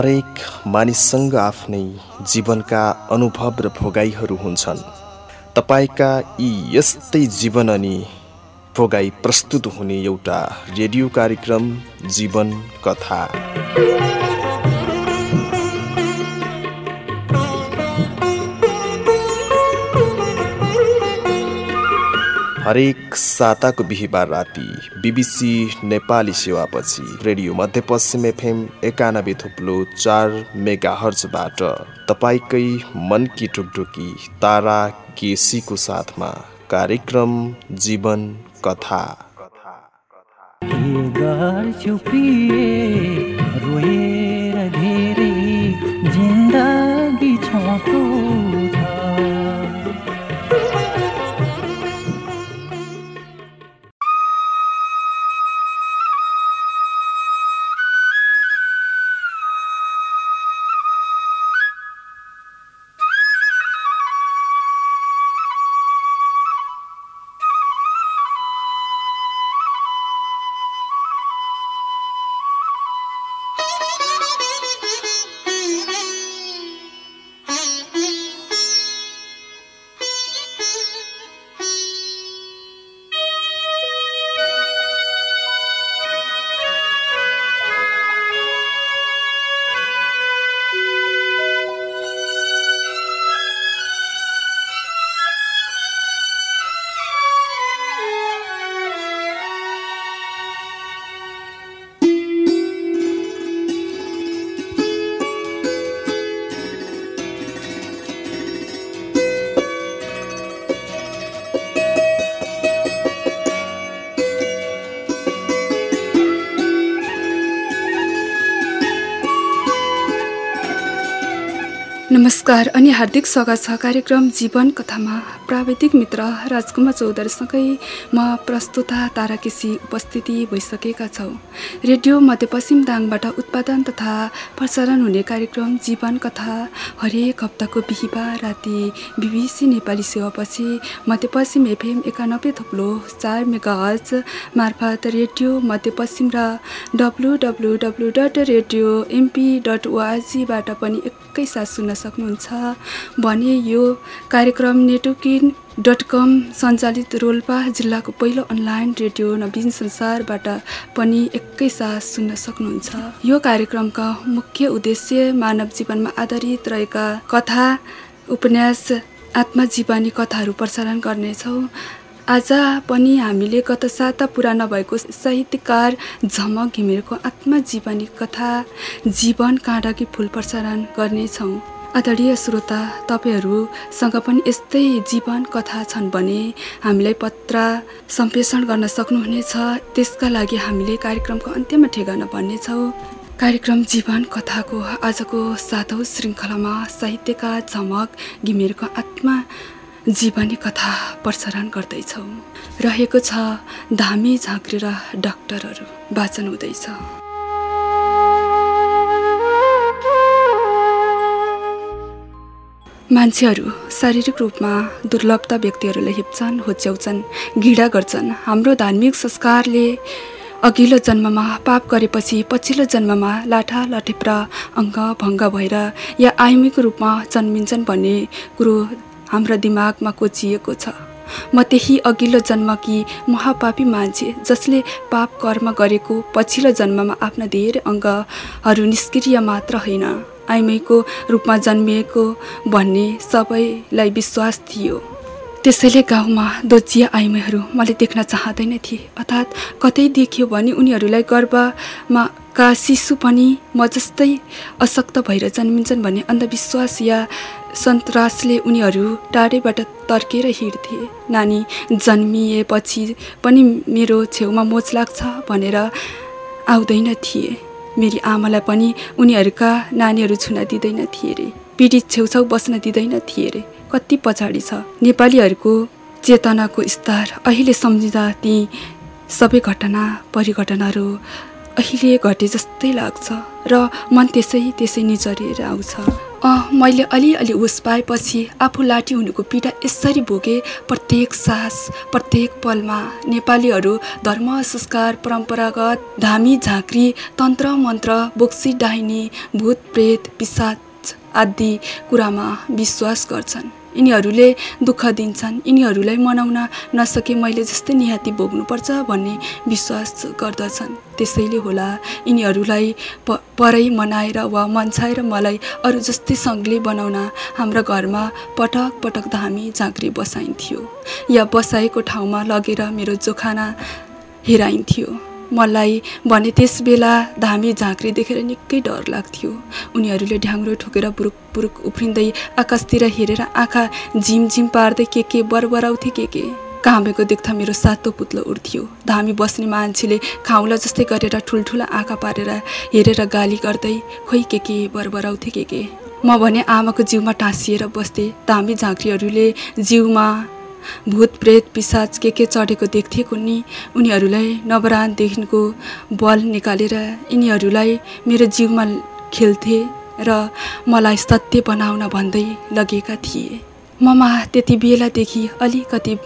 हरेक मानिससँग आफ्नै जीवनका अनुभव र भोगाइहरू हुन्छन्। तपाईँका यी यस्तै जीवन अनि भोगाई प्रस्तुत हुने एउटा रेडियो कार्यक्रम जीवन कथा। हरेक साताको बिहिबार राति बिबिसी नेपाली सेवापछि रेडियो मध्यपश्चिम एफएम एकानब्बे थुप्लो चार मेगा हर्जबाट तपाईँकै मनकी टुकटुकी तारा केसीको साथमा कार्यक्रम जीवन कथा। रोएर नमस्कार अनि हार्दिक स्वागत छ कार्यक्रम जीवन कथामा। प्राविधिक मित्र राजकुमार चौधरीसँगै म प्रस्तुता तारा केसी उपस्थिति भइसकेका छौँ। रेडियो मध्यपश्चिम दाङबाट उत्पादन तथा प्रसारण हुने कार्यक्रम जीवन कथा हरेक हप्ताको बिहिबार राति बिबिसी नेपाली सेवापछि मध्यपश्चिम एफएम एकानब्बे थुप्लो चार मेगा हज मार्फत रेडियो मध्यपश्चिम र W W W dot radio MP dot ओआरजीबाट पनि एकैसाथ सुन्न सक्नुहुन्छ। भने यो कार्यक्रम नेटवर्किङ डट कम सञ्चालित रोल्पा जिल्लाको पहिलो अनलाइन रेडियो नवीन संसारबाट पनि एकैसाथ सुन्न सक्नुहुन्छ। यो कार्यक्रमका मुख्य उद्देश्य मानव जीवनमा आधारित रहेका कथा उपन्यास आत्मजीवनी कथाहरू प्रसारण गर्नेछौँ। आज पनि हामीले गत साता पुरा नभएको साहित्यकार झमक घिमिरेको आत्मजीवनी कथा जीवन काँडकी फुल प्रसारण गर्नेछौँ। आदरणीय श्रोता तपाईँहरूसँग पनि यस्तै जीवन कथा छन् भने हामीलाई पत्र सम्प्रेषण गर्न सक्नुहुनेछ। त्यसका लागि हामीले कार्यक्रमको अन्त्यमा ठेगाना भन्नेछौँ। कार्यक्रम जीवन कथाको आजको सातौँ श्रृङ्खलामा साहित्यकार झमक घिमिरको आत्मा जीवनी कथा प्रसारण गर्दैछौँ। रहेको छ धामी झाँक्री र डाक्टरहरू। वाचन हुँदैछ। मान्छेहरू शारीरिक रूपमा दुर्लभता व्यक्तिहरूलाई हिप्छन् होच्याउँछन् घृणा गर्छन्। हाम्रो धार्मिक संस्कारले अघिल्लो जन्ममा पाप गरेपछि पछिल्लो जन्ममा लाठा लठेप्रा अङ्ग भङ्ग भएर या आयुमिक रूपमा जन्मिन्छन् भन्ने कुरो हाम्रो दिमागमा कोचिएको छ। म त्यही अघिल्लो जन्मकी महापापी मान्छे जसले पाप कर्म गरेको पछिल्लो जन्ममा आफ्ना धेरै अङ्गहरू निष्क्रिय मात्र होइन। आइमैको रूपमा जन्मिएको भन्ने सबैलाई विश्वास थियो। त्यसैले गाउँमा दोजिया आइमाईहरू मैले देख्न चाहँदैन थिएँ। अर्थात् कतै देखियो भने उनीहरूलाई गर्भमा का शिशु पनि म जस्तै अशक्त भएर जन्मिन्छन् भन्ने अन्धविश्वास या सन्तासले उनीहरू टाढैबाट तर्केर हिँड्थे। नानी जन्मिएपछि पनि मेरो छेउमा मोच लाग्छ भनेर आउँदैन थिए। मेरी आमालाई पनि उनीहरूका नानीहरू छुन दिँदैन थिए अरे पीडित छेउछाउ बस्न दिँदैन थिए अरे कति पछाडि छ। नेपालीहरूको चेतनाको स्तर। अहिले सम्झिँदा ती सबै घटना परिघटनाहरू अहिले घटे जस्तै लाग्छ। र मन त्यसै त्यसै निचरिएर आउँछ। अँ मैले अलिअलि उस पाएपछि आफू लाठी हुनुको पीडा यसरी भोगे। प्रत्येक सास प्रत्येक पलमा नेपालीहरू धर्म संस्कार परम्परागत धामी झाँक्री तन्त्र मन्त्र बोक्सी डाहिनी भूत प्रेत पिसाच आदि कुरामा विश्वास गर्छन्। यिनीहरूले दुःख दिन्छन्। यिनीहरूलाई मनाउन नसके मैले जस्तै निहाती भोग्नुपर्छ भन्ने विश्वास गर्दछन्। त्यसैले होला यिनीहरूलाई प परै मनाएर वा मन्छाएर मलाई अरू जस्तै सङ्गले बनाउन हाम्रा घरमा पटक पटक धामी झाँक्री बसाइन्थ्यो। या बसाएको ठाउँमा लगेर मेरो जोखाना हेराइन्थ्यो। मलाई भने त्यस बेला धामी झाँक्री देखेर निकै डर लाग्थ्यो। उनीहरूले ढ्याङ्ग्रो ठोकेर बुरुक बुरुक उफ्रिँदै आकाशतिर हेरेर आँखा झिमझिम पार्दै के के बरबराउँथे के के। कामेको देख्दा मेरो सातो पुत्लो उठ्थ्यो। धामी बस्ने मान्छेले खाउला जस्तै गरेर ठुल्ठुला आँखा पारेर हेरेर गाली गर्दै खोइ के के बरबराउँथे के के? म भने आमाको जिउमा टाँसिएर बस्थेँ। धामी झाँक्रीहरूले जिउमा भूत प्रेत पिसाच के के चढेको देख्थे कुन्नी। उनीहरूलाई नवरानदेखिको बल निकालेर यिनीहरूलाई मेरो जिउमा खेल्थे र मलाई सत्य बनाउन भन्दै लगेका थिए। ममा त्यति बेलादेखि अलिकति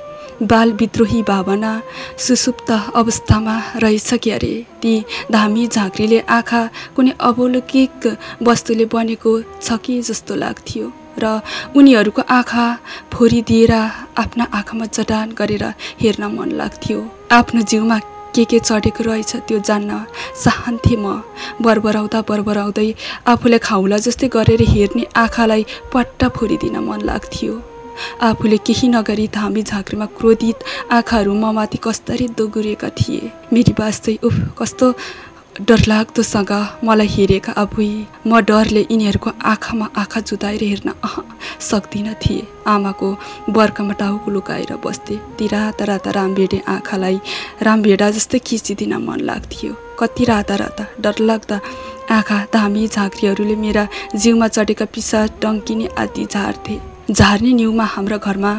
बाल विद्रोही भावना सुसुप्त अवस्थामा रहेछ कि अरे? ती धामी झाँक्रीले आँखा कुनै अवलौकिक वस्तुले बनेको छ कि जस्तो लाग्थ्यो। र उनीहरूको आँखा फोरिदिएर आफ्ना आँखामा चटान गरेर हेर्न मन लाग्थ्यो। आफ्नो जिउमा के के चढेको रहेछ त्यो जान्न चाहन्थेँ म। बरबराउँदा बरबराउँदै आफूलाई खाउला जस्तै गरेर हेर्ने आँखालाई पट्टा फोरिदिन मन लाग्थ्यो। आफूले केही नगरी धामी झाँक्रीमा क्रोधित आँखाहरू ममाथि कस्तरी दोगुरेका थिए। मेरी बास चाहिँ उफ कस्तो डरलाग्दोसँग मलाई हेरेका आफै म डरले यिनीहरूको आँखामा आँखा जुदाएर हेर्न अह सक्दिनँ थिएँ। आमाको बर्खामा टाउको लुकाएर बस्थेँ। ती राता राता रामभेडे आँखालाई रामभेडा जस्तै खिचिदिन मन लाग्थ्यो। कति राता राता डरलाग्दा आँखा धामी झाँक्रीहरूले मेरा जिउमा चढेका पिसा टङ्किने आदि झार्थे। झार्ने न्युमा हाम्रो घरमा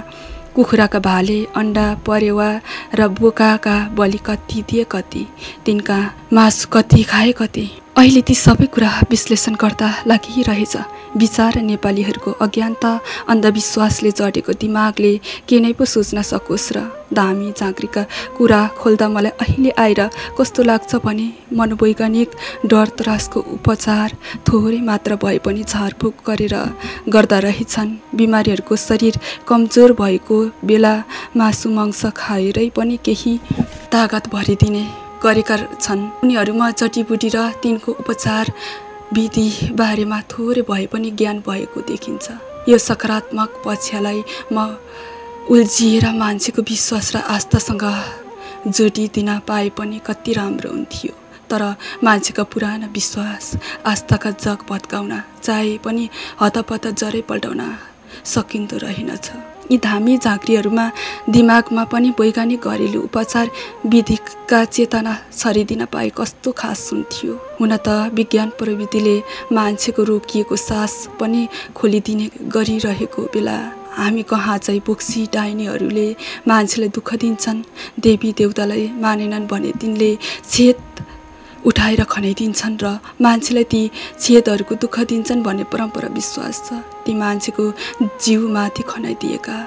कुखुराका भाले अन्डा परेवा र बोकाका बलि कति दिए कति तिनका मासु कति खाए कति। अहिले ती सबै कुरा विश्लेषण गर्दा लागिरहेछ। विचार नेपालीहरूको अज्ञानता अन्धविश्वासले जडेको दिमागले के नै पो सोच्न सकोस् र दामी झाँक्रीका कुरा खोल्दा मलाई अहिले आएर कस्तो लाग्छ भने मनोवैज्ञानिक डर त्रासको उपचार थोरै मात्र भए पनि झारफुक गरेर गर्दा रहेछन्। बिमारीहरूको शरीर कमजोर भएको बेला मासु मांस खाएरै पनि केही तागत भरिदिने गरेका छन्। उनीहरूमा जडीबुटी र तिनको उपचार विधि बारेमा थोरै भए पनि ज्ञान भएको देखिन्छ। यो सकारात्मक पक्षलाई म उल्झिएर मान्छेको विश्वास र आस्थासँग जोडिदिन पाए पनि कति राम्रो हुन्थ्यो। तर मान्छेका पुराना विश्वास आस्थाका जग भत्काउन चाहे पनि हतपत जरै पल्टाउन सकिँदो रहेनछ। यी धामी झाँक्रीहरूमा दिमागमा पनि वैज्ञानिक घरेलु उपचार विधिका चेतना छरिदिन पाए कस्तो खास हुन्थ्यो। हुन त विज्ञान प्रविधिले मान्छेको रोकिएको सास पनि खोलिदिने गरिरहेको बेला हामी कहाँ चाहिँ बोक्सी डाइनीहरूले मान्छेलाई दुःख दिन्छन् देवी देवतालाई मानेनन् भने तिनले छेद उठाएर खनाइदिन्छन् र मान्छेलाई ती छेदहरूको दुःख दिन्छन् भन्ने परम्परा विश्वास छ। ती मान्छेको जिउमाथि खनाइदिएका।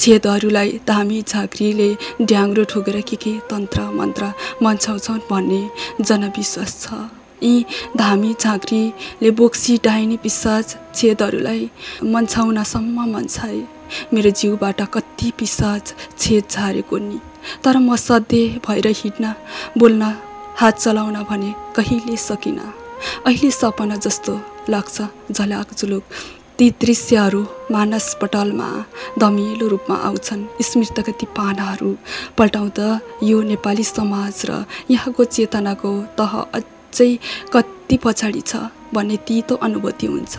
छेदहरूलाई धामी झाँक्रीले ड्याङ्ग्रो ठोकेर के के तन्त्र मन्त्र मन्छाउँछन् भन्ने जनविश्वास छ। यी धामी झाँक्रीले बोक्सी डाइनी पिसाज छेदहरूलाई मन्छाउनसम्म मन्छाए। मेरो जिउबाट कति पिसाज छेद झारेको नि तर म सधैँ भएर हिँड्न बोल्न हात चलाउन भने कहिले सकिनँ? अहिले सपना जस्तो लाग्छ झलाक झुलुक ती दृश्यहरू मानस पटलमा दमिलो रूपमा आउँछन्। स्मृतका ती पानाहरू पल्टाउँदा यो नेपाली समाज र यहाँको चेतनाको तह अझै कति पछाडि छ भन्ने तितो अनुभूति हुन्छ।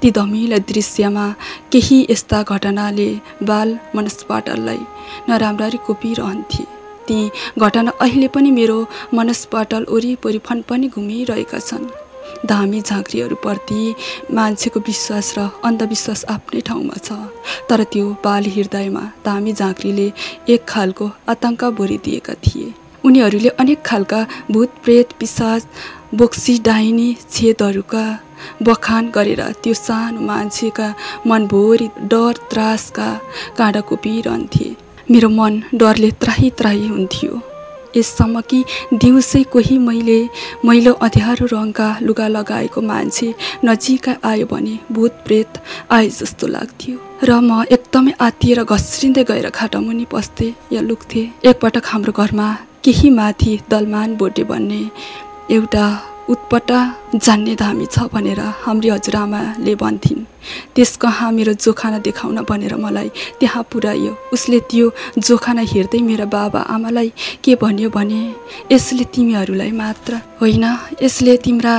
ती धमिलो दृश्यमा केही यस्ता घटनाले बाल मनसपाटललाई नराम्ररी कोपिरहन्थे। ती घटना अहिले पनि मेरो मनसपटल वरिपरि फनपनी घुमिरहेका छन्। धामी झाँक्रीहरूप्रति मान्छेको विश्वास र अन्धविश्वास आफ्नै ठाउँमा छ। तर त्यो बाल हृदयमा धामी झाँक्रीले एक खालको आतङ्क भरिदिएका थिए। उनीहरूले अनेक खालका भूत प्रेत पिसाज बोक्सी डाइनी छेदहरूका बखान गरेर त्यो सानो मान्छेका मनभरि डर त्रासका काँडा कोपिरहन्थे मेरो मन डरले त्राही त्राही हुन्थ्यो। यससम्म कि दिउँसै कोही मैले मैलो अँध्यारो रङका लुगा लगाएको मान्छे नजिक आयो भने भूत प्रेत आए जस्तो लाग्थ्यो। र म एकदमै आत्तिएर घस्रिँदै गएर खाटामुनि पस्थेँ या लुक्थेँ। एकपटक हाम्रो घरमा केही माथि दलमान बोटे भन्ने एउटा उत्पटा जान्ने धामी छ भनेर हाम्री हजुरआमाले भन्थिन्। त्यस कहाँ मेरो जोखाना देखाउन भनेर मलाई त्यहाँ पुर्यायो उसले त्यो जोखाना हेर्दै मेरा बाबा आमालाई के भन्यो भने यसले तिमीहरूलाई मात्र होइन यसले तिम्रा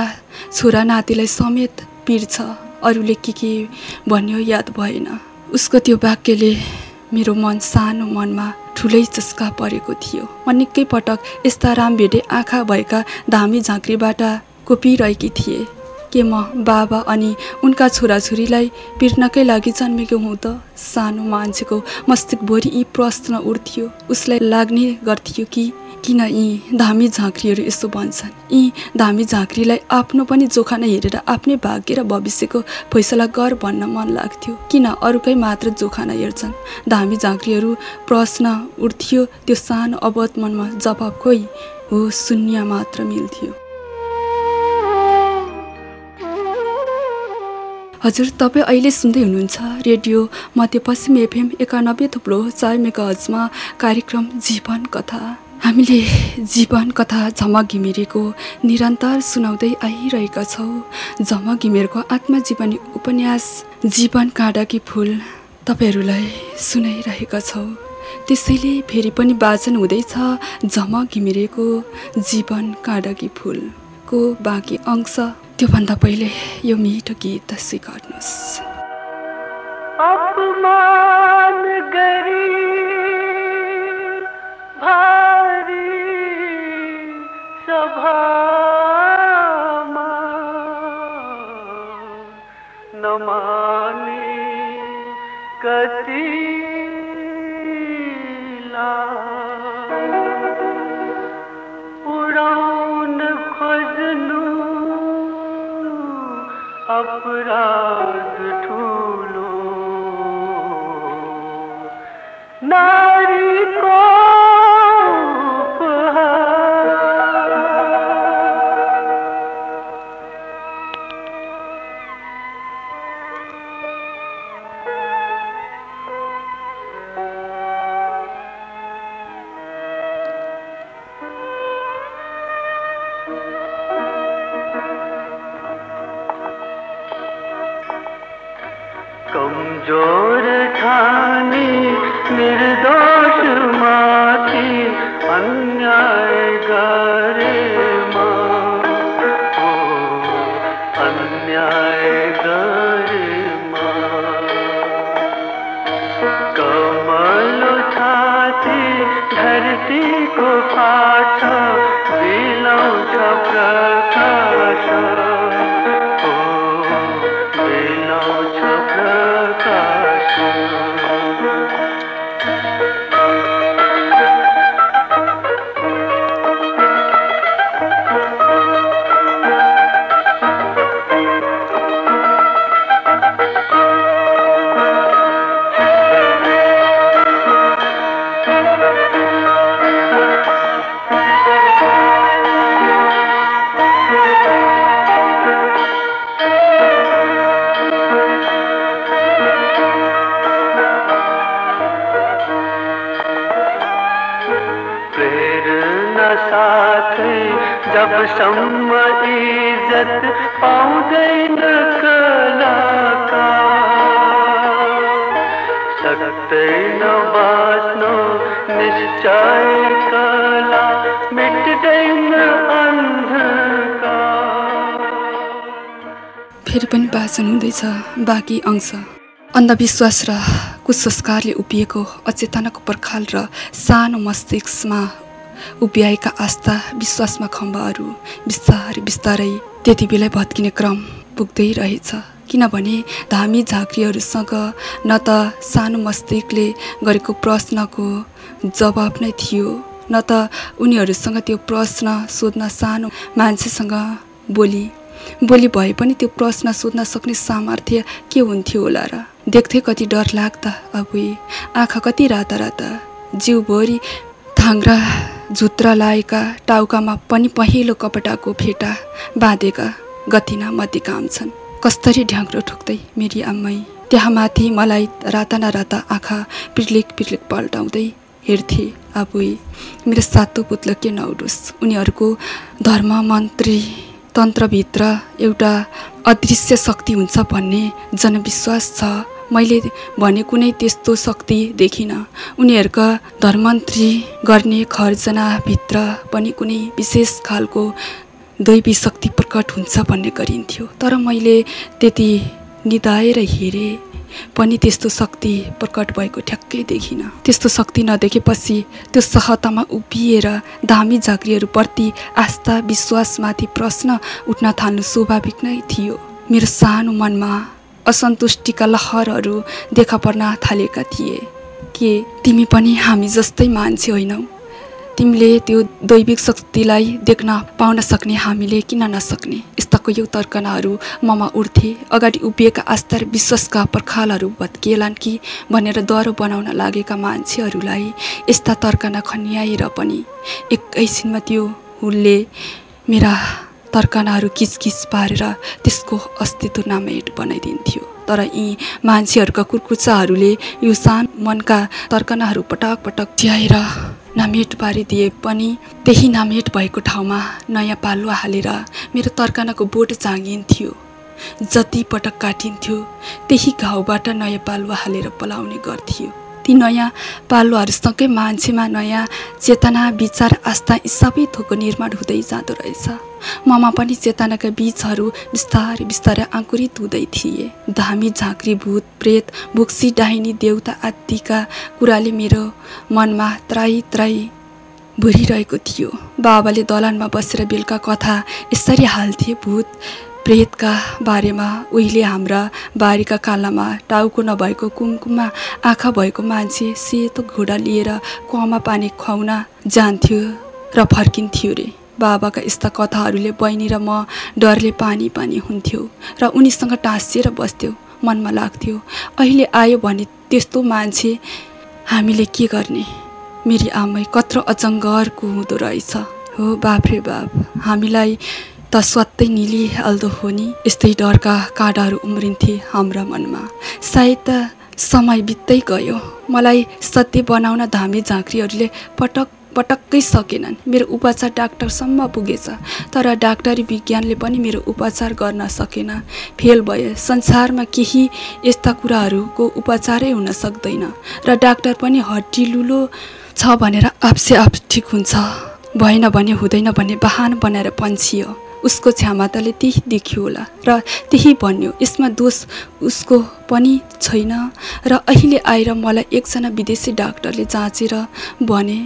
छोरा नातिलाई समेत पिर्छ। अरूले के के भन्यो याद भएन। उसको त्यो वाक्यले मेरो मन सानो मनमा ठुलै चस्का परेको थियो। म निकै पटक यस्ता राम भेटे आँखा भएका धामी झाँक्रीबाट कोपिरहेकी थिए। के म बाबा अनि उनका छोराछोरीलाई पिर्नकै लागि जन्मेको हुँ त? सानो मान्छेको मस्तिष्कभरि यी प्रश्न उठ्थ्यो। उसलाई लाग्ने गर्थ्यो कि किन यी धामी झाँक्रीहरू यसो भन्छन् यी धामी झाँक्रीलाई आफ्नो पनि जोखाना हेरेर आफ्नै भाग्य र भविष्यको फैसला गर भन्न मन लाग्थ्यो। किन अरूकै मात्र जोखाना हेर्छन्? धामी झाँक्रीहरू प्रश्न उठ्थ्यो त्यो सानो अवध मनमा जवाब खोइ हो शून्य मात्र मिल्थ्यो। हजुर तपाईँ अहिले सुन्दै हुनुहुन्छ रेडियो मध्यपश्चिम एफएम एकानब्बे थुप्रो चार मेगा हजमा कार्यक्रम जीवन कथा। हामीले जीवन कथा झमक घिमिरेको निरन्तर सुनाउँदै आइरहेका छौँ। झमक घिमिरेको आत्मजीवनी उपन्यास जीवन काँडाकी फुल तपाईँहरूलाई सुनाइरहेका छौँ। त्यसैले फेरि पनि वाचन हुँदैछ झमक घिमिरेको जीवन काँडाकी फुलको बाँकी अंश। त्योभन्दा पहिले यो मिठो गीत स्वीकार्नुहोस् Oh. पाठ सुखपाठ विलौच प्रकाश बाँच्नु निश्चय कला फेरि पनि वाचन हुँदैछ बाँकी अंश। अन्धविश्वास र कुसंस्कारले उभिएको अचेतनाको पर्खाल र सानो मस्तिष्कमा उभ्याएका आस्था विश्वासमा खम्बाहरू बिस्तारै बिस्तारै त्यति बेलै भत्किने क्रम पुग्दै रहेछ। किनभने धामी झाँक्रीहरूसँग न त सानो मस्तिष्कले गरेको प्रश्नको जवाब नै थियो न त उनीहरूसँग त्यो प्रश्न सोध्न सानो मान्छेसँग बोली। बोली भए पनि त्यो प्रश्न सोध्न सक्ने सामर्थ्य के हुन्थ्यो होला र? देख्थे कति डर लाग्दा अबुई आँखा कति राता राता जिउभरि थाङ्रा झुत्रा लाएका टाउकामा पनि पहिलो कपडाको फेटा बाँधेका गतिना मती काम छन्। कस्तरी ढ्याङ्ग्रो ठुक्दै मेरी आम्मै त्यहाँ माथि मलाई राता न राता आँखा पिर्लिक पिर्लिक पल्टाउँदै हेर्थे आफै मेरो सातो पुत्लो के नउडोस् उनीहरूको धर्म मन्त्री तन्त्रभित्र एउटा अदृश्य शक्ति हुन्छ भन्ने जनविश्वास छ। मैले भने कुनै त्यस्तो शक्ति देखिनँ। उनीहरूका धर्मन्त्री गर्ने खर्जनाभित्र पनि कुनै विशेष खालको दैवी शक्ति प्रकट हुन्छ भन्ने गरिन्थ्यो। तर मैले त्यति निधाएर हेरेँ पनि त्यस्तो शक्ति प्रकट भएको ठ्याक्कै देखिनँ। त्यस्तो शक्ति नदेखेपछि त्यो सहतामा उभिएर धामी झाँक्रीहरूप्रति आस्था विश्वासमाथि प्रश्न उठ्न थाल्नु स्वाभाविक नै थियो। मेरो सानो मनमा असन्तुष्टिका लहरहरू देखा पर्न थालेका थिए। के तिमी पनि हामी जस्तै मान्छे होइनौ? तिमीले त्यो दैविक शक्तिलाई देख्न पाउन सक्ने हामीले किन नसक्ने? यस्ताको यो तर्कनाहरू ममा उठ्थे अगाडि उभिएका आस्था र विश्वासका पर्खालहरू भत्किएलान् कि भनेर डह्रो बनाउन लागेका मान्छेहरूलाई यस्ता तर्कना खन्याएर पनि एकैछिनमा त्यो हुलले मेरा तर्कनाहरू किचकिच पारेर त्यसको अस्तित्व नामेट बनाइदिन्थ्यो। तर यी मान्छेहरूका कुर्कुच्चाहरूले यो सान मनका तर्कनाहरू पटक पटक च्याएर नामेट पारिदिए पनि त्यही नामेट भएको ठाउँमा नयाँ पालुवा हालेर मेरो तर्कनाको बोट जाँगिन्थ्यो। जति पटक काटिन्थ्यो त्यही घाउबाट नयाँ पालुवा हालेर पलाउने गर्थ्यो। ती नयाँ पालुवाहरूसँगै मान्छेमा नयाँ चेतना विचार आस्था यी सबै थोकको निर्माण हुँदै जाँदो रहेछ। ममा पनि चेतनाका बीजहरू बिस्तारै बिस्तारै आङ्कुरित हुँदै थिए। धामी झाँक्री भूत प्रेत भुक्सी डाहिनी देउता आदिका कुराले मेरो मनमा त्राई त्राई भुरिरहेको थियो। बाबाले दलानमा बसेर बेलुका कथा यसरी हाल्थे भूत प्रेतका बारेमा उहिले हाम्रा बारीका कालामा टाउको नभएको कुमकुममा आँखा भएको मान्छे सेतो घोडा लिएर कुवामा पानी खुवाउन जान्थ्यो र फर्किन्थ्यो रे। बाबाका यस्ता कथाहरूले बहिनी र म डरले पानी पानी हुन्थ्यो र उनीसँग टाँसिएर बस्थ्यो मनमा लाग्थ्यो अहिले आयो भने त्यस्तो मान्छे हामीले के गर्ने? मेरी आमै कत्रो अजङ्गरको हुँदो रहेछ। हो बाप रे बाप हामीलाई त स्वात्तै निलिहाल्दो हो नि यस्तै डरका काँडाहरू उम्रिन्थे हाम्रा मनमा। सायद त समय बित्दै गयो। मलाई सत्य बनाउन धामी झाँक्रीहरूले पटक पटक्कै सकेनन्। मेरो उपचार डाक्टरसम्म पुगेछ तर डाक्टरी विज्ञानले पनि मेरो उपचार गर्न सकेन। फेल भए संसारमा केही यस्ता कुराहरूको उपचारै हुन सक्दैन र डाक्टर पनि हड्डी लुलो छ भनेर आफसे आफ ठिक हुन्छ। भएन भने हुँदैन भन्ने बहान बनाएर पन्छियो। उसको क्षमताले त्यही देखियो होला र त्यही भन्यो यसमा दोष उसको पनि छैन र अहिले आएर मलाई एकजना विदेशी डाक्टरले जाँचेर भने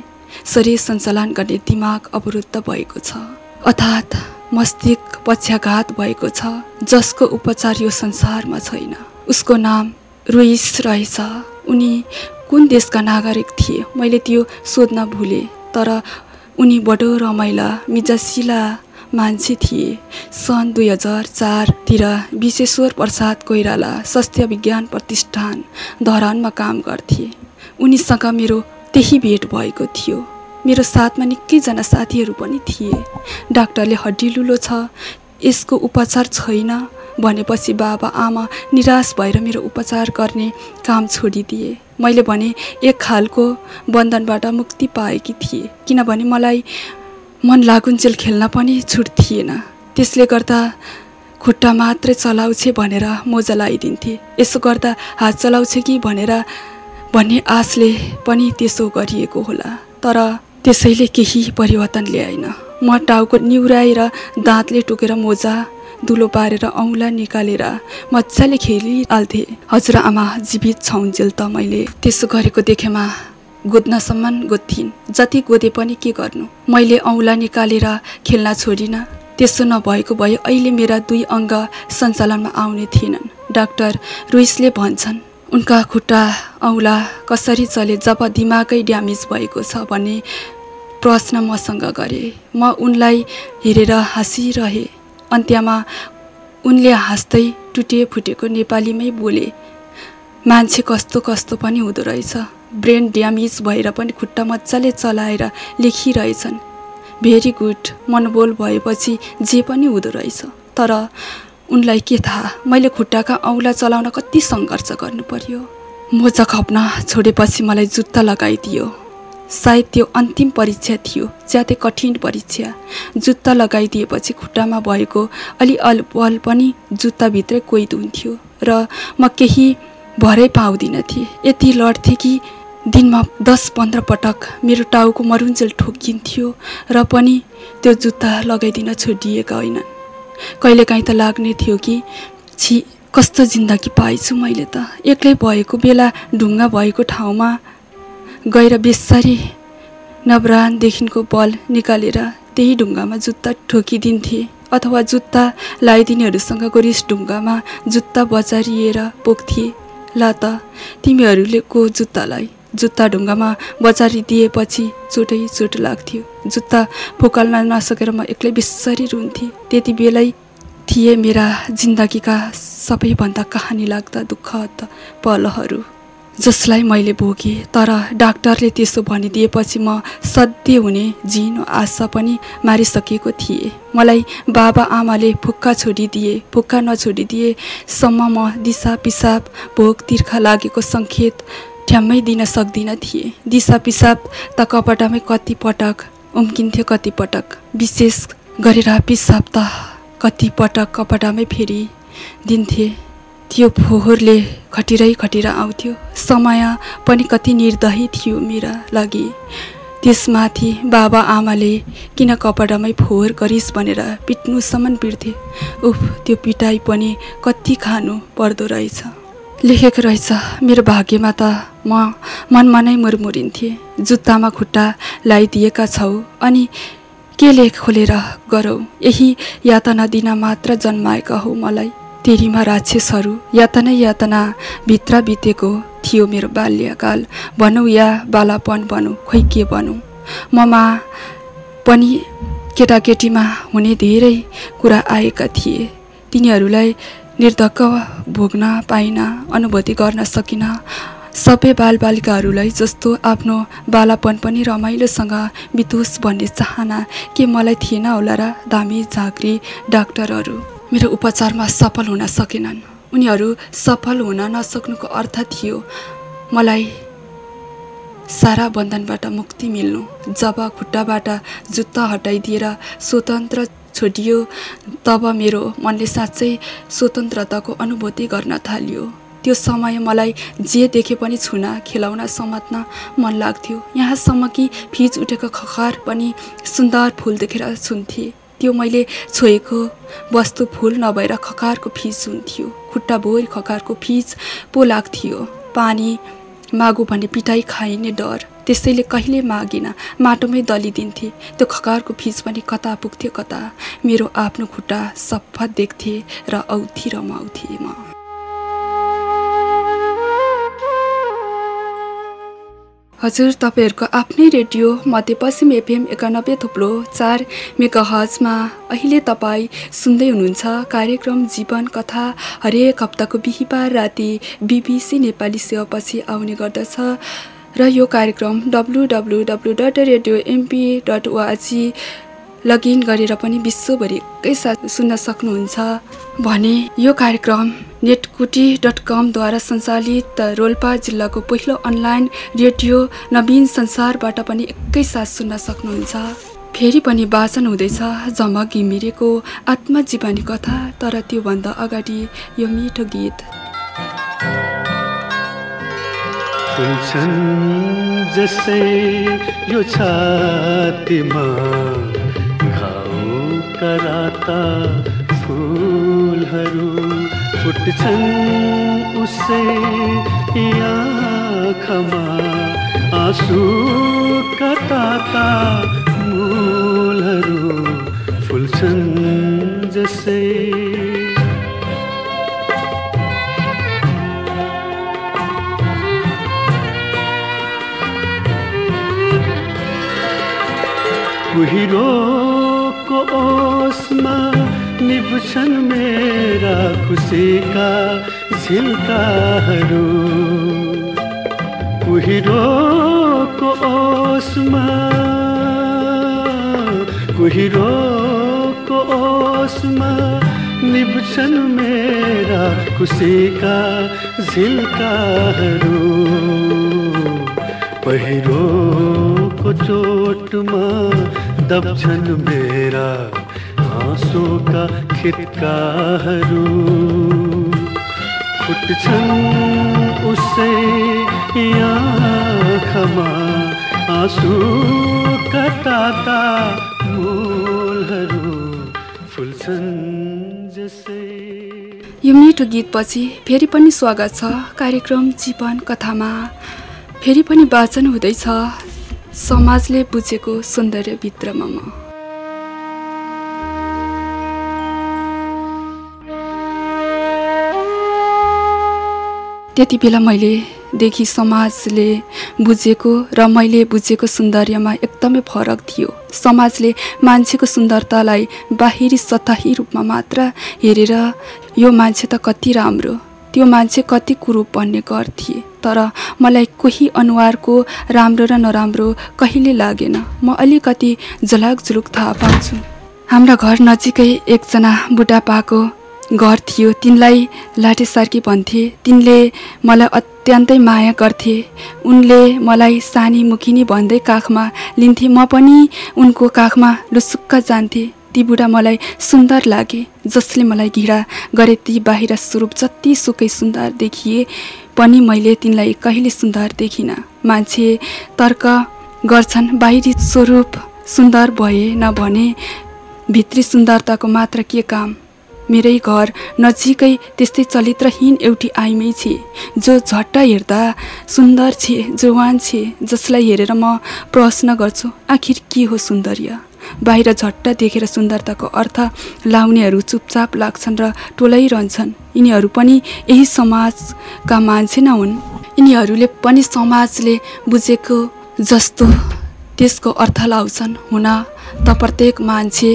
शरीर सञ्चालन गर्ने दिमाग अवरुद्ध भएको छ अर्थात् मस्तिष्क पक्षाघात भएको छ जसको उपचार यो संसारमा छैन। उसको नाम रुइस रहेछ। उनी कुन देशका नागरिक थिए? मैले त्यो सोध्न भुलेँ तर उनी बडो रमाइला मिजासिला मान्छे थिए। सन् दुई हजार चारतिर विश्वेश्वर प्रसाद कोइराला स्वास्थ्य विज्ञान प्रतिष्ठान धरानमा काम गर्थे। उनीसँग मेरो त्यही भेट भएको थियो। मेरो साथमा निकैजना साथीहरू पनि थिए। डाक्टरले हड्डी लुलो छ यसको उपचार छैन भनेपछि बाबा आमा निराश भएर मेरो उपचार गर्ने काम छोडिदिए। मैले भने एक खालको बन्धनबाट मुक्ति पाएकी थिएँ किनभने मलाई मन लागुन्जेल खेल्न पनि छुट थिएन। त्यसले गर्दा खुट्टा मात्रै चलाउँछे भनेर मोजा लगाइदिन्थे यसो गर्दा हात चलाउँछ कि भनेर भन्ने आशले पनि त्यसो गरिएको होला। तर त्यसैले केही परिवर्तन ल्याएन। म टाउको निहुराएर दाँतले टोकेर मोजा दुलो पारेर औँला निकालेर मजाले खेलिहाल्थेँ। हजुर आमा जीवित छौन्जेल त मैले। त्यसो गरेको देखेमा गोद्नसम्म गोद्थिन् जति गोदे पनि के गर्नु? मैले औँला निकालेर खेल्न छोडिनँ। त्यसो नभएको भए अहिले मेरा दुई अङ्ग सञ्चालनमा आउने थिएनन्। डाक्टर रुइसले भन्छन् उनका खुट्टा औँला कसरी चले जब दिमागै ड्यामेज भएको छ भन्ने प्रश्न मसँग गरे। म उनलाई हेरेर हाँसिरहेँ। अन्त्यमा उनले हाँस्दै टुटे फुटेको नेपालीमै बोले मान्छे कस्तो कस्तो पनि हुँदो रहेछ। ब्रेन ड्यामेज भएर पनि खुट्टा मजाले चलाएर लेखिरहेछन्। भेरी गुड मनोबल भएपछि जे पनि हुँदो रहेछ। तर उनलाई के थाहा? मैले खुट्टाका औँला चलाउन कति सङ्घर्ष पर्यो मोजा खप्न छोडेपछि मलाई जुत्ता लगाइदियो। सायद त्यो अन्तिम परीक्षा थियो ज्यादै कठिन परीक्षा। जुत्ता लगाइदिएपछि खुट्टामा भएको अलि अलपल पनि जुत्ताभित्रै कोही हुन्थ्यो। र म केही भरै पाउँदिनँ थिएँ। यति लड्थेँ कि दिनमा दस पन्ध्र पटक मेरो टाउको मरुन्जेल ठोकिन्थ्यो र पनि त्यो जुत्ता लगाइदिन छोडिएका होइनन्। कहिलेकाहीँ त लाग्ने थियो कि छि कस्तो जिन्दगी पाएछु मैले त। एक्लै भएको बेला ढुङ्गा भएको ठाउँमा गएर बेसरी नवरानदेखिको बल निकालेर त्यही ढुङ्गामा जुत्ता ठोकिदिन्थे अथवा जुत्ता लगाइदिनेहरूसँगको रिस ढुङ्गामा जुत्ता बचारिएर पोख्थे। ला त तिमीहरूले को जुत्तालाई? जुत्ता ढुङ्गामा बचारिदिएपछि चोटै चोट लाग्थ्यो। जुत्ता फोकाल्न नसकेर म एक्लै बेसरी रुन्थेँ। त्यति बेलै थिए मेरा जिन्दगीका सबैभन्दा कहानी लाग्दा दुःख पलहरू। जसलाई मैले भोगेँ तर डाक्टरले त्यसो भनिदिएपछि म सध्य हुने जिनो आशा पनि मारिसकेको थिएँ। मलाई बाबा आमाले फुक्का छोडिदिए फुक्का नछोडिदिएसम्म म दिसा पिसाब भोग तिर्खा लागेको सङ्केत ठ्याम्मै दिन सक्दिनँ थिएँ। दिसा पिसाब त कपटामै कति पटक उम्किन्थ्यो कति पटक। विशेष गरेर पिसाब त कति पटक कपटामै फेरि दिन्थे। त्यो फोहोरले खटिरै खटिरा आउँथ्यो। समय पनि कति निर्दयी थियो मेरा लागि। त्यसमाथि बाबा आमाले किन कपडामै फोहोर गरिस् भनेर पिट्नुसम्म पिट्थे उफ त्यो पिटाइ पनि कति खानु पर्दो रहेछ। लेखेको रहेछ मेरो भाग्यमा त म मनमा नै मुरमुरिन्थेँ। जुत्तामा खुट्टा लगाइदिएका छौ अनि के ले खोलेर गरौ? यही यातना दिन मात्र जन्माएका हौ मलाई। तेरीमा राक्षसहरू यातना यातना भित्र बितेको थियो मेरो बाल्यकाल। भनौँ या बालापन भनौँ खोइ के भनौँ? ममा पनि केटाकेटीमा हुने धेरै कुरा आएका थिए। तिनीहरूलाई निर्धक्क भोग्न पाइन अनुभूति गर्न सकिन सबै बालबालिकाहरूलाई जस्तो आफ्नो बालापन पनि रमाइलोसँग बितोस् भन्ने चाहना के मलाई थिएन होला र दामी झाँक्री डाक्टरहरू। मेरो उपचारमा सफल हुन सकेनन्। उनीहरू सफल हुन नसक्नुको अर्थ थियो मलाई सारा बन्धनबाट मुक्ति मिल्नु। जब खुट्टाबाट जुत्ता हटाइदिएर स्वतन्त्र छोडियो तब मेरो मनले साँच्चै स्वतन्त्रताको अनुभूति गर्न थाल्यो। त्यो समय मलाई जे देखे पनि छुन खेलाउन समात्न मन लाग्थ्यो। यहाँसम्म कि फिज उठेको खखार पनि सुन्दर फुल देखेर छुन्थे त्यो मैले छोएको वस्तु फुल नभएर खकारको फिज हुन्थ्यो। खुट्टा भोर खकारको फिज पो लाग्थ्यो। पानी मागु भने पिटाइ खाइने डर त्यसैले कहिले मागिन। माटोमै दलिदिन्थे। त्यो खकारको फिज पनि कता पुग्थ्यो कता। मेरो आफ्नो खुट्टा सफा देख्थे र औथी रमाउँथे म। हजुर तपाईँहरूको आफ्नै रेडियो मध्यपश्चिम एफएम एकानब्बे थुप्रो चार मेगा हजमा अहिले तपाईँ सुन्दै हुनुहुन्छ कार्यक्रम जीवन कथा हरेक हप्ताको बिहिबार राति बिबिसी नेपाली सेवापछि आउने गर्दछ र यो कार्यक्रम W W W dot radio MP dot ORG login गरेर पनि विश्वभरि एकैसाथ सुन्न सक्नुहुन्छ भने यो कार्यक्रम नेटकुटी डट कमद्वारा सञ्चालित रोल्पा जिल्लाको पहिलो अनलाइन रेडियो नवीन संसारबाट पनि एकैसाथ सुन्न सक्नुहुन्छ। फेरि पनि वाचन हुँदैछ झमक घिमिरेको आत्मजीवनी कथा तर त्योभन्दा अगाडि यो मिठो गीत। जसै यो छातीमा कराता फुलहरू फुट्छन् उसै आँखामा आँसु कताता मूलहरू फुल्छन् जसै। कुहिरो ओस्मा निभसन मेरा खुसी का झिलका कुहिरो को ओसमा कुहिरो को ओसमा निभसन मेरा खुसी का झिलका हरू। पहिरोको चोटमा दब्छन् मेरा आँसुका खिटकाहरू फुट्छन् उसै आँखामा आँसुका ताता मूलहरू फुल्छन् जसै। यो मिठो गीतपछि फेरि पनि स्वागत छ कार्यक्रम जीवन कथामा। फेरि पनि वाचन हुँदैछ। समाजले बुझेको सौन्दर्यभित्रमा म। त्यति बेला देखि समाजले बुझेको र मैले बुझेको सौन्दर्यमा एकदमै फरक थियो। समाजले मान्छेको सुन्दरतालाई बाहिरी सतही रूपमा मात्र हेरेर यो मान्छे त कति राम्रो। त्यो मान्छे कति कुरूप भन्ने गर्थे तर मलाई कोही अनुहारको राम्रो र नराम्रो कहिले लागेन। म अलिकति झलक झुलुक थाहा पाउँछु। हाम्रा घर नजिकै एकजना बुढापाको घर थियो। तिनलाई लाटे सार्की भन्थे। तिनले मलाई अत्यन्तै माया गर्थे। उनले मलाई सानी मुखिनी भन्दै काखमा लिन्थे। म पनि उनको काखमा लुसुक्क जान्थे। ती बुढा मलाई सुन्दर लागे जसले मलाई घिडा गरे ती बाहिर स्वरूप जति सुकै सुन्दर देखिए पनि मैले तिनलाई कहिले सुन्दर देखिनँ। मान्छे तर्क गर्छन् बाहिरी स्वरूप सुन्दर भए नभने भित्री सुन्दरताको मात्र के काम? मेरै घर नजिकै त्यस्तै चलित्रहीन एउटी आइमै छे जो झट्ट हेर्दा सुन्दर छे जवान छे जसलाई हेरेर म प्रश्न गर्छु आखिर के हो सुन्दर्य? बाहिर झट्ट देखेर सुन्दरताको अर्थ लाउनेहरू चुपचाप लाग्छन् र टोलाइरहन्छन्। यिनीहरू पनि यही समाजका मान्छे न हुन्। यिनीहरूले पनि समाजले बुझेको जस्तो त्यसको अर्थ लाउँछन्। हुन त प्रत्येक मान्छे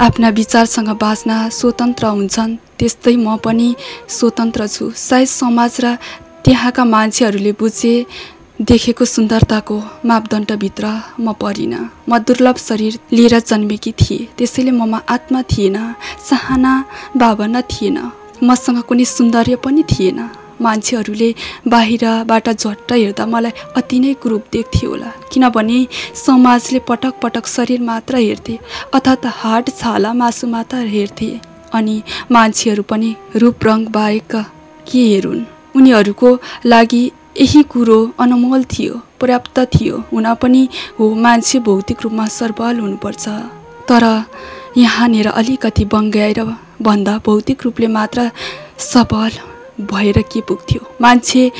आफ्ना विचारसँग बाँच्न स्वतन्त्र हुन्छन्। त्यस्तै म पनि स्वतन्त्र छु। सायद समाज र त्यहाँका मान्छेहरूले बुझे देखेको सुन्दरताको मापदण्डभित्र म परिनँ। म दुर्लभ शरीर लिएर जन्मेकी थिएँ। त्यसैले ममा आत्मा थिएन चाहना भावना थिएन। मसँग कुनै सौन्दर्य पनि थिएन। मान्छेहरूले बाहिरबाट झट्ट हेर्दा मलाई अति नै कुरूप देख्थे होला किनभने समाजले पटक पटक शरीर मात्र हेर्थे अर्थात् हाट छाला मासु मात्र हेर्थे। अनि मान्छेहरू पनि रूप रङ बाहेक के हेरुन्? उनीहरूको लागि यही कुरो अनमोल थियो पर्याप्त थियो। हुन पनि हो मान्छे भौतिक रूपमा सर्बल हुनुपर्छ। तर यहाँनिर अलिकति बङ्ग्याएर भन्दा भौतिक रूपले मात्र सबल भएर के पुग्थ्यो? मान्छे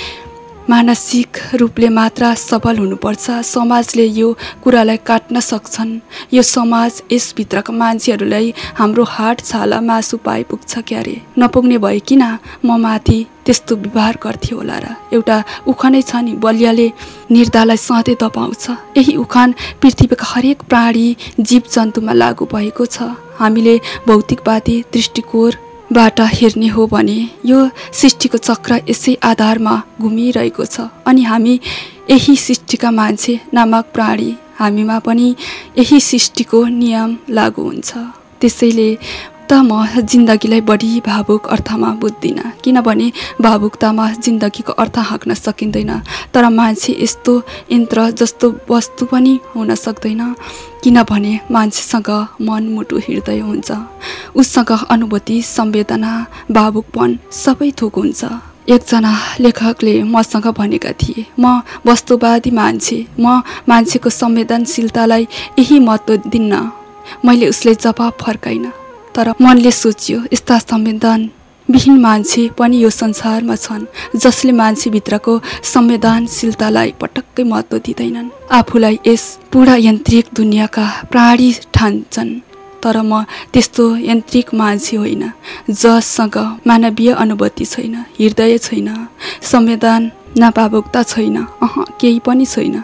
मानसिक रूपले मात्र सफल हुनुपर्छ। समाजले यो कुरालाई काट्न सक्छन्। यो समाज यसभित्रका मान्छेहरूलाई हाम्रो हाट छाला मासु पाइपुग्छ क्यारे। नपुग्ने भए किन म माथि त्यस्तो व्यवहार गर्थ्यो होला र? एउटा उखानै छ नि बलियाले निर्धालाई सधैँ दबाउँछ। यही उखान पृथ्वीका हरेक प्राणी जीव जन्तुमा लागू भएको छ। हामीले भौतिकवादी दृष्टिकोण बाट हेर्ने हो भने यो सृष्टिको चक्र यसै आधारमा घुमिरहेको छ। अनि हामी यही सृष्टिका मान्छे नामक प्राणी हामीमा पनि यही सृष्टिको नियम लागु हुन्छ। त्यसैले त म जिन्दगीलाई बढी भावुक अर्थमा बुझ्दिनँ किनभने भावुकतामा जिन्दगीको अर्थ हाँक्न सकिँदैन। तर मान्छे यस्तो यन्त्र जस्तो वस्तु पनि हुन सक्दैन किनभने मान्छेसँग मन मुटु हृदय हुन्छ। उसँग अनुभूति संवेदना भावुकपन सबै थोक हुन्छ। एकजना लेखकले मसँग भनेका थिए म वस्तुवादी मान्छे म मान्छेको संवेदनशीलतालाई यही महत्त्व दिन्न। मैले उसले जवाब फर्काइन। तर मनले सोच्यो यस्ता संवेदन विहीन मान्छे पनि यो संसारमा छन् जसले मान्छेभित्रको संवेदनशीलतालाई पटक्कै महत्त्व दिँदैनन्। आफूलाई यस पुरा यान्त्रिक दुनियाँका प्राणी ठान्छन् तर म त्यस्तो यान्त्रिक मान्छे होइन जससँग मानवीय अनुभूति छैन हृदय छैन संवेदन नाभावुकता छैन अह केही पनि छैन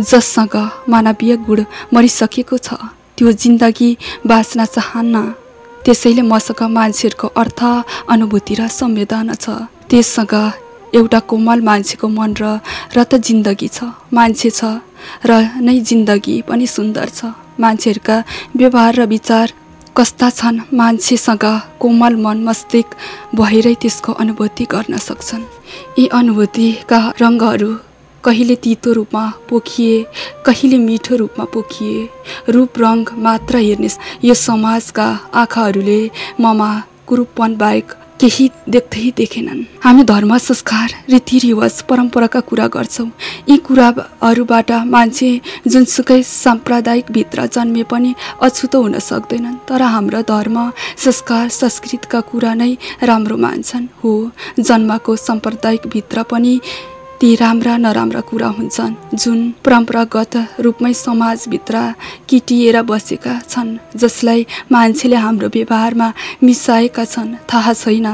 जससँग मानवीय गुण मरिसकेको छ। त्यो जिन्दगी बाँच्न चाहन्न त्यसैले मसँग मान्छेहरूको अर्थ अनुभूति र संवेदना छ। त्यससँग एउटा कोमल मान्छेको मन र र त जिन्दगी छ। मान्छे छ र नै जिन्दगी पनि सुन्दर छ। मान्छेहरूका व्यवहार र विचार कस्ता छन्? मान्छेसँग कोमल मन मस्तिष्क भएरै त्यसको अनुभूति गर्न सक्छन्। यी अनुभूतिका रङ्गहरू कहिले तितो रूपमा पोखिए कहिले मिठो रूपमा पोखिए। रूप रङ मात्र हेर्ने यो समाजका आँखाहरूले ममा कुरूपन बाहेक केही देख्दै देखेनन्। हामी धर्म संस्कार रीतिरिवाज परम्पराका कुरा गर्छौँ। यी कुराहरूबाट मान्छे जुनसुकै साम्प्रदायिक भित्र जन्मे पनि अछुतो हुन सक्दैनन्। तर हाम्रो धर्म संस्कार संस्कृतिका कुरा नै राम्रो मान्छन्। हो जन्मको साम्प्रदायिक भित्र पनि ती राम्रा नराम्रा कुरा हुन्छन् जुन परम्परागत रूपमै समाजभित्र किटिएर बसेका छन् जसलाई मान्छेले हाम्रो व्यवहारमा मिसाएका छन्। थाहा छैन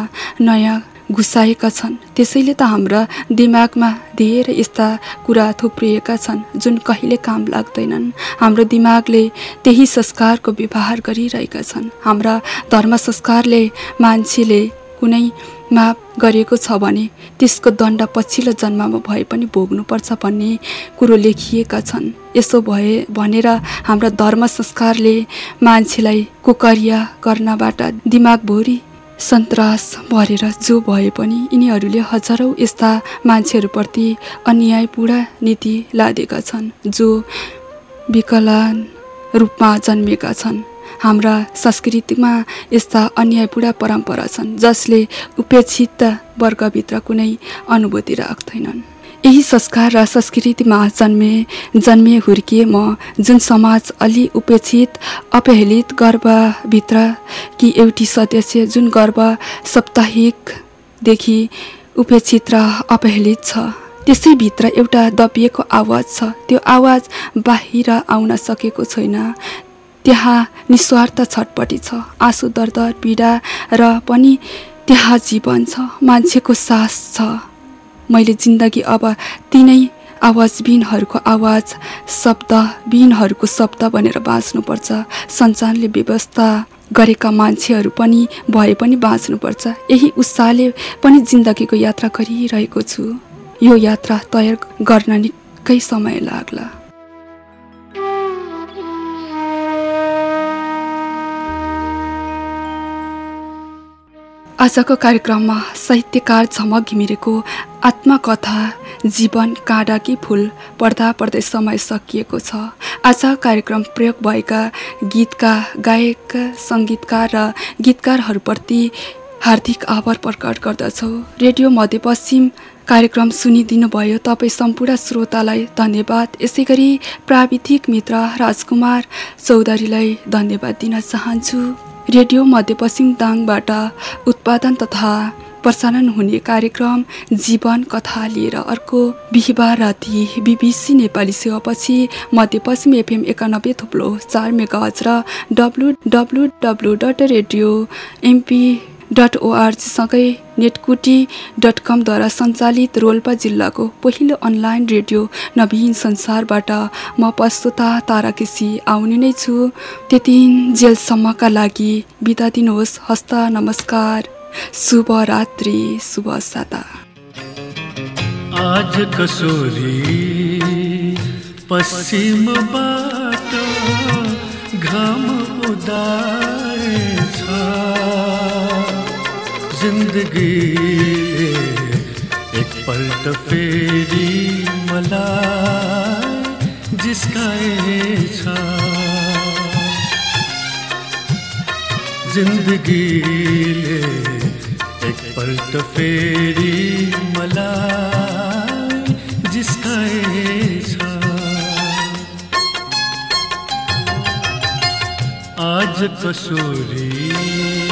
नयाँ घुसाएका छन्। त्यसैले त हाम्रा दिमागमा धेरै यस्ता कुरा थुप्रिएका छन् जुन कहिले काम लाग्दैनन्। हाम्रो दिमागले त्यही संस्कारको व्यवहार गरिरहेका छन्। हाम्रा धर्म संस्कारले मान्छेले कुनै माफ गरिएको छ भने त्यसको दण्ड पछिल्लो जन्ममा भए पनि भोग्नुपर्छ भन्ने कुरो लेखिएका छन्। यसो भए भनेर हाम्रा धर्म संस्कारले मान्छेलाई कुकरिया गर्नबाट दिमागभरि सन्तास भरेर जो भए पनि यिनीहरूले हजारौँ यस्ता मान्छेहरूप्रति अन्यायपूर्ण नीति लादेका छन् जो विकलान रूपमा जन्मेका छन्। हाम्रा संस्कृतिमा यस्ता अन्यायपूर्ण परम्परा छन् जसले उपेक्षित वर्गभित्र कुनै अनुभूति राख्दैनन्। यही संस्कार र संस्कृतिमा जन्मे जन्मिए हुर्किए म जुन समाज अलि उपेक्षित अपहेलित गर्भभित्र कि एउटी सदस्य जुन गर्भ साप्ताहिकदेखि उपेक्षित र अपहेलित छ। त्यसैभित्र एउटा दबिएको आवाज छ। त्यो आवाज बाहिर आउन सकेको छैन। त्यहाँ निस्वार्थ छटपटी छ आँसु दर्द पीडा र पनि त्यहाँ जीवन छ मान्छेको सास छ। मैले जिन्दगी अब तिनै आवाजबिनहरूको आवाज शब्द बिनहरूको शब्द भनेर बाँच्नुपर्छ। सञ्चारले व्यवस्था गरेका मान्छेहरू पनि भए पनि बाँच्नुपर्छ। यही उत्साहले पनि जिन्दगीको यात्रा गरिरहेको छु। यो यात्रा तयार गर्न निकै समय लाग्ला। आजको कार्यक्रममा साहित्यकार झमक घिमिरेको आत्मकथा जीवन काँडाकी फुल पढ्दा पढ्दै समय सकिएको छ। आज कार्यक्रम प्रयोग भएका गीतका गायक सङ्गीतकार र गीतकारहरूप्रति हार्दिक आभार प्रकट गर्दछौ। रेडियो मध्यपश्चिम कार्यक्रम सुनिदिनु भयो तपाईँ सम्पूर्ण श्रोतालाई धन्यवाद। यसै गरी प्राविधिक मित्र राजकुमार चौधरीलाई धन्यवाद दिन चाहन्छु। रेडियो मध्यपश्चिम दाङबाट उत्पादन तथा प्रसारण हुने कार्यक्रम जीवन कथा लिएर अर्को बिहिबार राति बिबिसी नेपाली सेवापछि मध्यपश्चिम एफएम एकानब्बे थुप्लो चार मेगा र W W W dot radio MP dot ओआरजीसँगै Netkuti dot कमद्वारा सञ्चालित रोल्पा जिल्लाको पहिलो अनलाइन रेडियो नवीन संसारबाट म प्रस्तुता तारा केसी आउने नै छु। त्यति जेलसम्मका लागि बिदा दिनुहोस्। हस्त नमस्कार। शुभ रात्रि शुभ साता। आज कसोरी पश्चिमबाट घाम उदाए जिन्दगी एक पल्ट फेरि मलाई जिस्काएछ जिन्दगीले एक पल्ट फेरि मलाई जिस्काएछ आज कसोरी